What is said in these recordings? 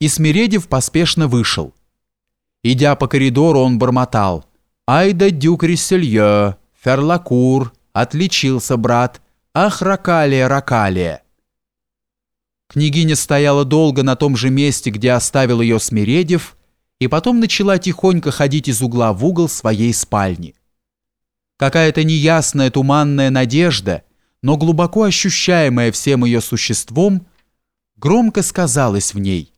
и Смиредев поспешно вышел. Идя по коридору, он бормотал. «Ай да дюк Риселье, Ферлакур, отличился брат, ах, Ракалия, Ракалия!» Княгиня стояла долго на том же месте, где оставил ее Смиредев, и потом начала тихонько ходить из угла в угол своей спальни. Какая-то неясная туманная надежда, но глубоко ощущаемая всем ее существом, громко сказалась в ней.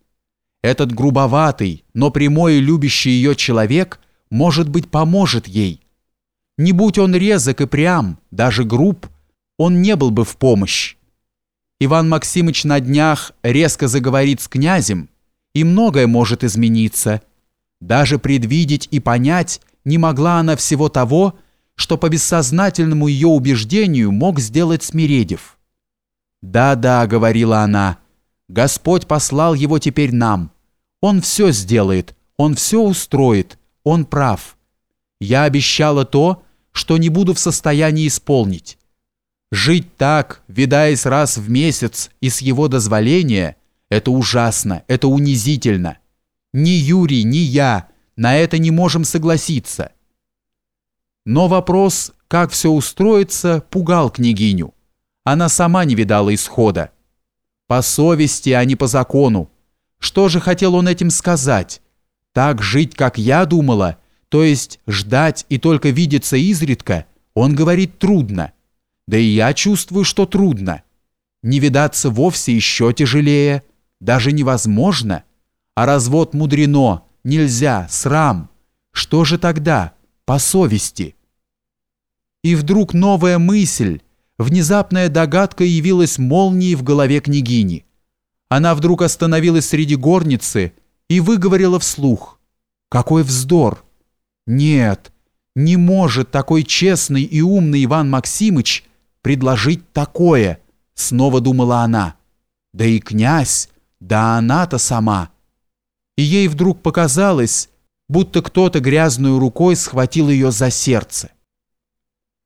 Этот грубоватый, но прямой и любящий ее человек, может быть, поможет ей. Не будь он резок и прям, даже груб, он не был бы в помощь. Иван Максимыч на днях резко заговорит с князем, и многое может измениться. Даже предвидеть и понять не могла она всего того, что по бессознательному ее убеждению мог сделать Смиредев. «Да-да», — говорила она, — «Господь послал его теперь нам. Он все сделает, он все устроит, он прав. Я обещала то, что не буду в состоянии исполнить. Жить так, видаясь раз в месяц и с его дозволения, это ужасно, это унизительно. Ни Юрий, ни я на это не можем согласиться. Но вопрос, как все устроится, пугал княгиню. Она сама не видала исхода. По совести, а не по закону. Что же хотел он этим сказать? Так жить, как я думала, то есть ждать и только видеться изредка, он говорит трудно. Да и я чувствую, что трудно. Не видаться вовсе еще тяжелее, даже невозможно. А развод мудрено, нельзя, срам. Что же тогда? По совести. И вдруг новая мысль, внезапная догадка явилась молнией в голове княгини. Она вдруг остановилась среди горницы и выговорила вслух. «Какой вздор! Нет, не может такой честный и умный Иван Максимыч предложить такое, снова думала она. Да и князь, да она-то сама. И ей вдруг показалось, будто кто-то грязную рукой схватил ее за сердце.